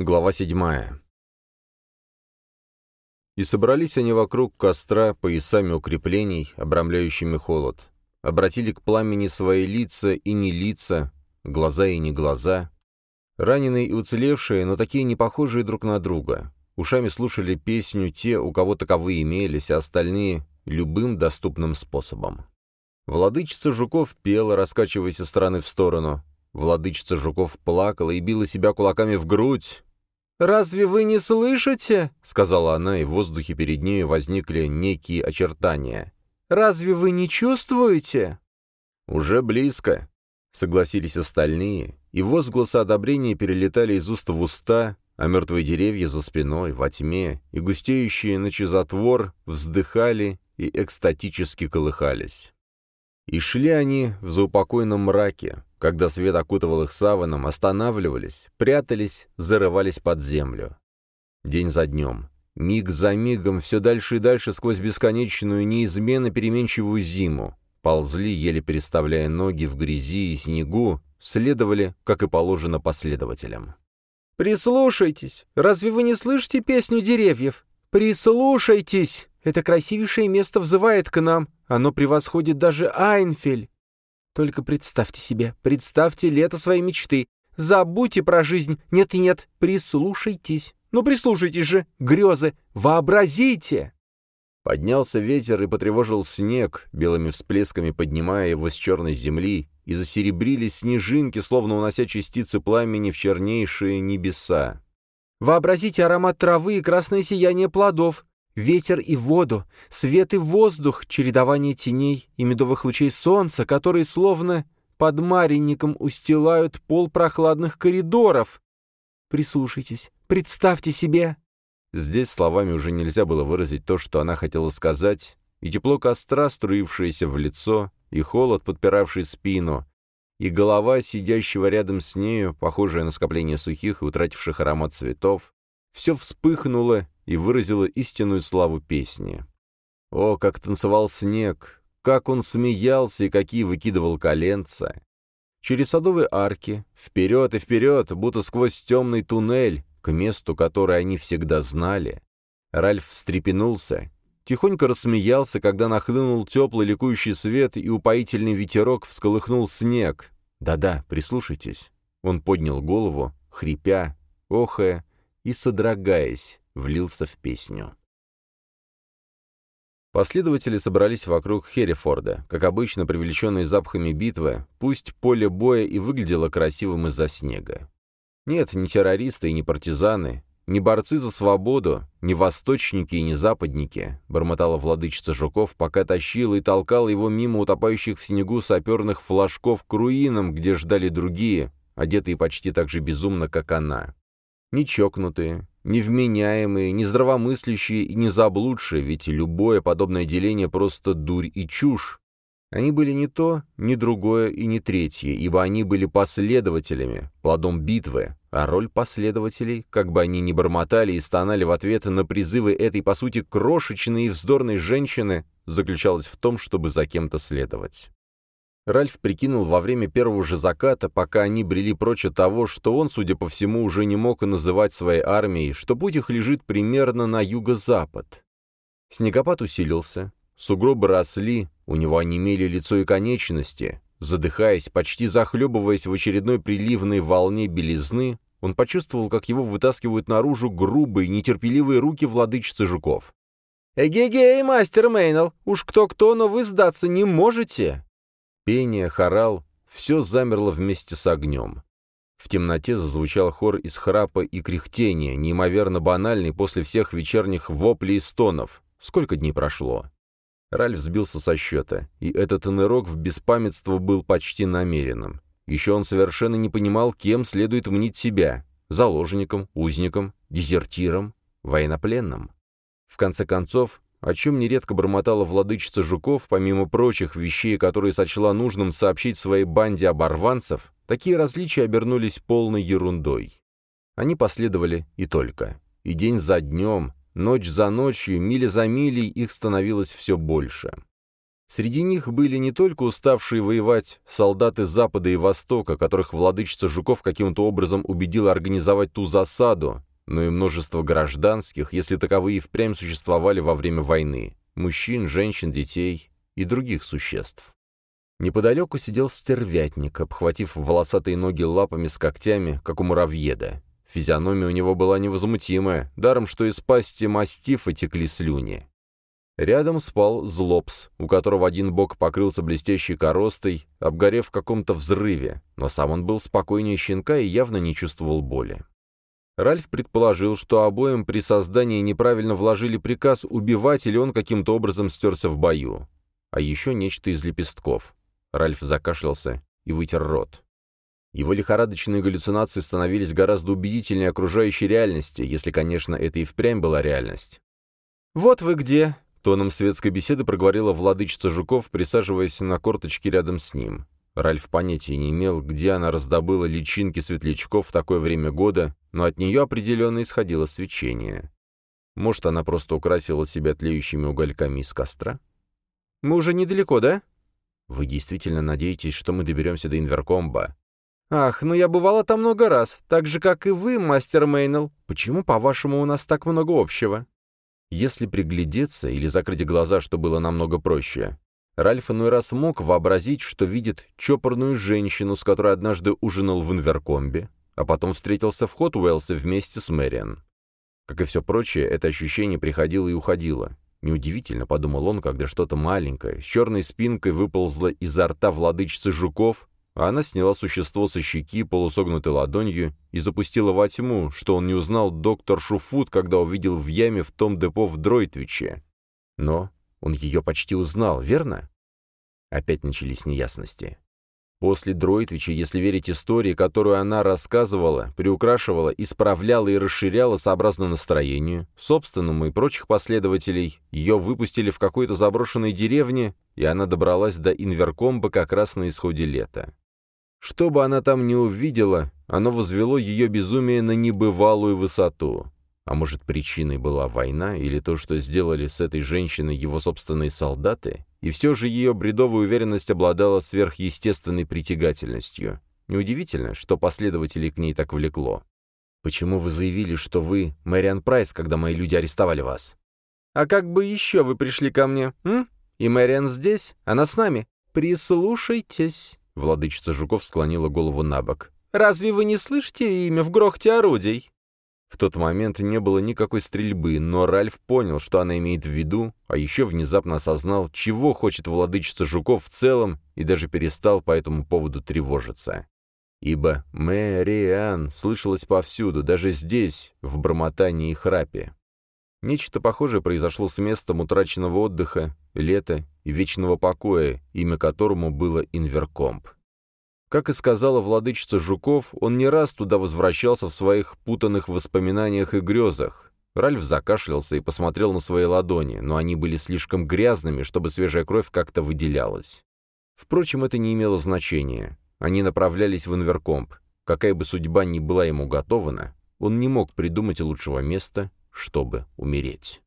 Глава седьмая. И собрались они вокруг костра поясами укреплений, обрамляющими холод. Обратили к пламени свои лица и не лица, глаза и не глаза. Раненые и уцелевшие, но такие не похожие друг на друга. Ушами слушали песню те, у кого таковые имелись, а остальные — любым доступным способом. Владычица Жуков пела, раскачиваясь из стороны в сторону. Владычица Жуков плакала и била себя кулаками в грудь. «Разве вы не слышите?» — сказала она, и в воздухе перед ней возникли некие очертания. «Разве вы не чувствуете?» «Уже близко», — согласились остальные, и возгласы одобрения перелетали из уст в уста, а мертвые деревья за спиной, во тьме, и густеющие на чизотвор вздыхали и экстатически колыхались. И шли они в заупокойном мраке, когда свет окутывал их саваном, останавливались, прятались, зарывались под землю. День за днем, миг за мигом, все дальше и дальше сквозь бесконечную, неизменно переменчивую зиму, ползли, еле переставляя ноги в грязи и снегу, следовали, как и положено последователям. «Прислушайтесь! Разве вы не слышите песню деревьев? Прислушайтесь! Это красивейшее место взывает к нам. Оно превосходит даже Айнфель. Только представьте себе, представьте лето своей мечты. Забудьте про жизнь. Нет и нет, прислушайтесь. Ну, прислушайтесь же, грезы, вообразите!» Поднялся ветер и потревожил снег, белыми всплесками поднимая его с черной земли, и засеребрились снежинки, словно унося частицы пламени в чернейшие небеса. Вообразите аромат травы и красное сияние плодов, ветер и воду, свет и воздух, чередование теней и медовых лучей солнца, которые словно под маренником устилают пол прохладных коридоров. Прислушайтесь, представьте себе. Здесь словами уже нельзя было выразить то, что она хотела сказать, и тепло костра, струившееся в лицо, и холод, подпиравший спину, и голова сидящего рядом с нею, похожая на скопление сухих и утративших аромат цветов, все вспыхнуло и выразило истинную славу песни. О, как танцевал снег, как он смеялся и какие выкидывал коленца! Через садовые арки, вперед и вперед, будто сквозь темный туннель, к месту, которое они всегда знали. Ральф встрепенулся, тихонько рассмеялся, когда нахлынул теплый ликующий свет и упоительный ветерок всколыхнул снег. Да-да, прислушайтесь. Он поднял голову, хрипя, охая и, содрогаясь, влился в песню. Последователи собрались вокруг Херрифорда, как обычно привлеченные запахами битвы, пусть поле боя и выглядело красивым из-за снега. Нет, не террористы и не партизаны, не борцы за свободу, не восточники и не западники, бормотала владычица Жуков, пока тащила и толкала его мимо утопающих в снегу саперных флажков к руинам, где ждали другие, одетые почти так же безумно, как она. Не чокнутые, невменяемые, нездравомыслящие и не заблудшие, ведь любое подобное деление просто дурь и чушь. Они были не то, ни другое и не третье, ибо они были последователями, плодом битвы, а роль последователей, как бы они ни бормотали и стонали в ответ на призывы этой, по сути, крошечной и вздорной женщины, заключалась в том, чтобы за кем-то следовать. Ральф прикинул во время первого же заката, пока они брели прочь от того, что он, судя по всему, уже не мог и называть своей армией, что путь их лежит примерно на юго-запад. Снегопад усилился, сугробы росли, у него онемели лицо и конечности. Задыхаясь, почти захлебываясь в очередной приливной волне белизны, он почувствовал, как его вытаскивают наружу грубые, нетерпеливые руки владычицы жуков. «Эгегей, мастер Мейнел, уж кто-кто, но вы сдаться не можете!» Пение, хорал — все замерло вместе с огнем. В темноте зазвучал хор из храпа и кряхтения, неимоверно банальный после всех вечерних воплей и стонов. Сколько дней прошло? Ральф сбился со счета, и этот нырок в беспамятство был почти намеренным. Еще он совершенно не понимал, кем следует мнить себя — заложником, узником, дезертиром, военнопленным. В конце концов, о чем нередко бормотала владычица Жуков, помимо прочих вещей, которые сочла нужным сообщить своей банде оборванцев, такие различия обернулись полной ерундой. Они последовали и только. И день за днем, ночь за ночью, миля за милей их становилось все больше. Среди них были не только уставшие воевать солдаты Запада и Востока, которых владычица Жуков каким-то образом убедила организовать ту засаду, но и множество гражданских, если таковые впрямь существовали во время войны, мужчин, женщин, детей и других существ. Неподалеку сидел стервятник, обхватив волосатые ноги лапами с когтями, как у муравьеда. Физиономия у него была невозмутимая, даром что из пасти мастифа текли слюни. Рядом спал Злобс, у которого один бок покрылся блестящей коростой, обгорев в каком-то взрыве, но сам он был спокойнее щенка и явно не чувствовал боли. Ральф предположил, что обоим при создании неправильно вложили приказ убивать или он каким-то образом стерся в бою. А еще нечто из лепестков. Ральф закашлялся и вытер рот. Его лихорадочные галлюцинации становились гораздо убедительнее окружающей реальности, если, конечно, это и впрямь была реальность. «Вот вы где!» Тоном светской беседы проговорила владычица Жуков, присаживаясь на корточки рядом с ним. Ральф понятия не имел, где она раздобыла личинки светлячков в такое время года, но от нее определенно исходило свечение. Может, она просто украсила себя тлеющими угольками из костра? «Мы уже недалеко, да?» «Вы действительно надеетесь, что мы доберемся до Инверкомба?» «Ах, ну я бывала там много раз, так же, как и вы, мастер Мейнел. Почему, по-вашему, у нас так много общего?» Если приглядеться или закрыть глаза, что было намного проще, Ральф иной раз мог вообразить, что видит чопорную женщину, с которой однажды ужинал в Инверкомбе, а потом встретился в Хотуэлсе вместе с Мэриан. Как и все прочее, это ощущение приходило и уходило. Неудивительно, подумал он, когда что-то маленькое, с черной спинкой выползло изо рта владычицы жуков, а она сняла существо со щеки полусогнутой ладонью и запустила во тьму, что он не узнал доктор Шуфут, когда увидел в яме в том депо в Дройтвиче. Но он ее почти узнал, верно? Опять начались неясности. После Дройтвича, если верить истории, которую она рассказывала, приукрашивала, исправляла и расширяла сообразно настроению, собственному и прочих последователей, ее выпустили в какой-то заброшенной деревне, и она добралась до Инверкомба как раз на исходе лета. Что бы она там ни увидела, оно возвело ее безумие на небывалую высоту. А может, причиной была война или то, что сделали с этой женщиной его собственные солдаты? И все же ее бредовая уверенность обладала сверхъестественной притягательностью. Неудивительно, что последователей к ней так влекло. «Почему вы заявили, что вы Мэриан Прайс, когда мои люди арестовали вас?» «А как бы еще вы пришли ко мне, м? И Мэриан здесь? Она с нами? Прислушайтесь!» Владычица Жуков склонила голову на бок. «Разве вы не слышите имя в грохте орудий?» В тот момент не было никакой стрельбы, но Ральф понял, что она имеет в виду, а еще внезапно осознал, чего хочет владычица Жуков в целом, и даже перестал по этому поводу тревожиться. Ибо «Мэриан» слышалось повсюду, даже здесь, в бормотании и храпе. Нечто похожее произошло с местом утраченного отдыха, лета и вечного покоя, имя которому было Инверкомп. Как и сказала владычица Жуков, он не раз туда возвращался в своих путанных воспоминаниях и грезах. Ральф закашлялся и посмотрел на свои ладони, но они были слишком грязными, чтобы свежая кровь как-то выделялась. Впрочем, это не имело значения. Они направлялись в Инверкомп. Какая бы судьба ни была ему готована, он не мог придумать лучшего места, чтобы умереть.